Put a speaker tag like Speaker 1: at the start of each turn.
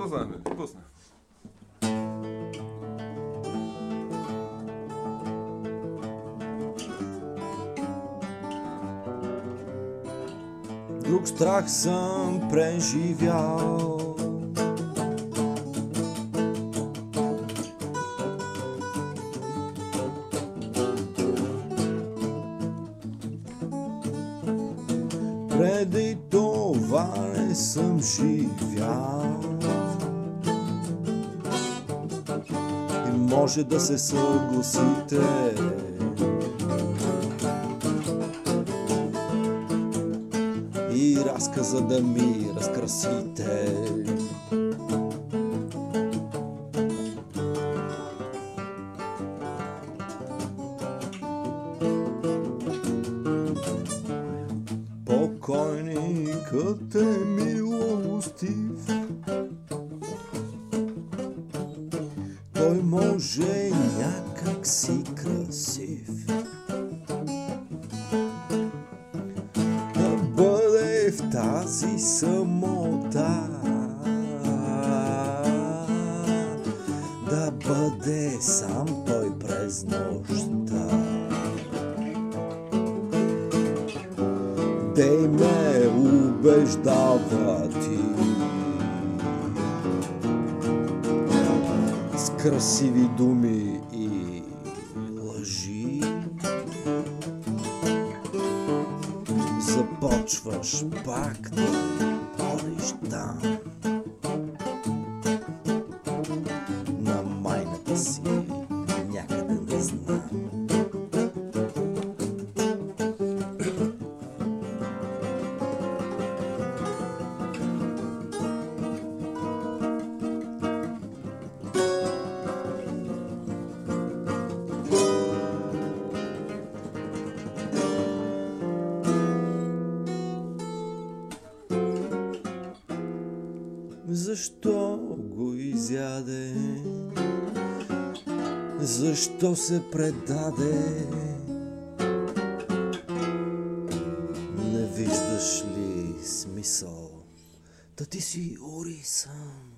Speaker 1: Пусна, пусна.
Speaker 2: Друг страх съм преживял. Преди това не съм живял. Може да се съгласите. и разказа да ми разкрасите. Покойникът е милостив. Да бъде в тази самота. Да бъде сам той през нощта. Дей ме убеждава ти красиви думи svo spakt og í stað Защо го изяде? Защо се предаде? Не виждаш ли смисъл? Да ти си урисан.